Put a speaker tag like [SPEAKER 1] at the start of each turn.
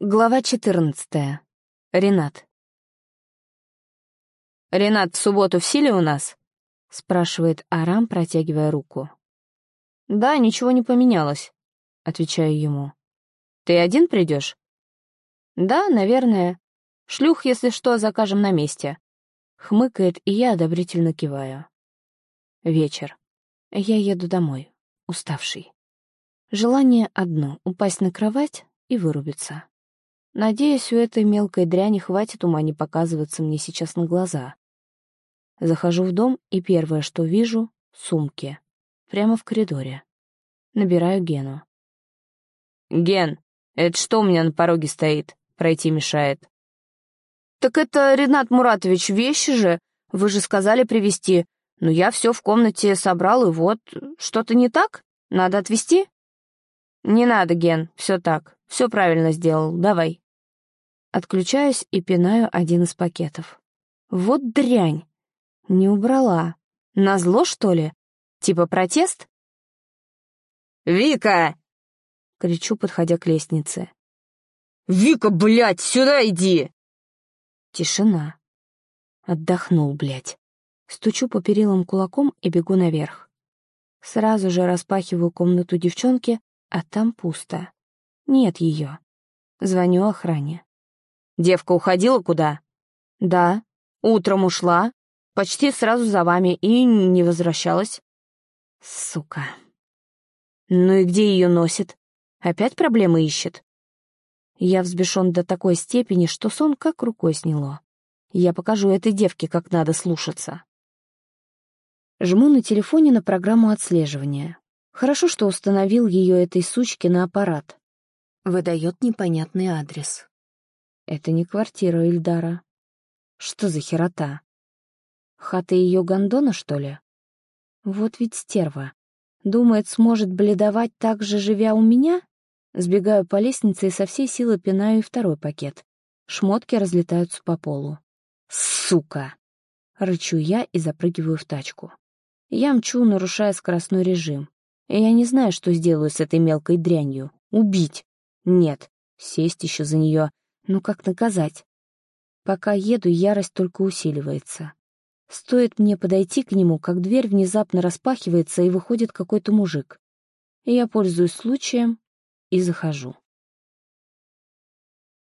[SPEAKER 1] Глава 14. Ренат. «Ренат, в субботу в силе у нас?» — спрашивает Арам, протягивая руку. «Да, ничего не поменялось», — отвечаю ему. «Ты один придешь?» «Да, наверное. Шлюх, если что, закажем на месте». Хмыкает, и я одобрительно киваю. Вечер. Я еду домой, уставший. Желание одно — упасть на кровать и вырубиться. Надеюсь, у этой мелкой дряни хватит ума не показываться мне сейчас на глаза. Захожу в дом, и первое, что вижу — сумки. Прямо в коридоре. Набираю Гену.
[SPEAKER 2] «Ген, это что у меня на пороге стоит? Пройти мешает».
[SPEAKER 1] «Так это, Ренат Муратович, вещи же. Вы же сказали привезти. Но я все в комнате собрал, и вот... Что-то не так? Надо отвезти?»
[SPEAKER 2] «Не надо, Ген, все так. Все правильно сделал. Давай».
[SPEAKER 1] Отключаюсь и пинаю один из пакетов. Вот дрянь! Не убрала. Назло, что ли? Типа протест?
[SPEAKER 2] «Вика!» — кричу, подходя к лестнице. «Вика, блядь, сюда иди!»
[SPEAKER 1] Тишина. Отдохнул, блядь. Стучу по перилам кулаком и бегу наверх. Сразу же распахиваю комнату девчонки, а там пусто. Нет ее. Звоню охране.
[SPEAKER 2] Девка уходила куда?
[SPEAKER 1] Да. Утром ушла. Почти сразу за вами и не возвращалась. Сука. Ну и где ее носит? Опять проблемы ищет? Я взбешен до такой степени, что сон как рукой сняло. Я покажу этой девке, как надо слушаться. Жму на телефоне на программу отслеживания. Хорошо, что установил ее этой сучке на аппарат. Выдает непонятный адрес. Это не квартира Ильдара. Что за херота? Хата ее гондона, что ли? Вот ведь стерва. Думает, сможет бледовать так же, живя у меня? Сбегаю по лестнице и со всей силы пинаю и второй пакет. Шмотки разлетаются по полу. «Сука!» — рычу я и запрыгиваю в тачку. Я мчу, нарушая скоростной режим. Я не знаю, что сделаю с этой мелкой дрянью. Убить? Нет. Сесть еще за нее ну как наказать? Пока еду, ярость только усиливается. Стоит мне подойти к нему, как дверь внезапно распахивается и выходит какой-то мужик. Я пользуюсь случаем и захожу.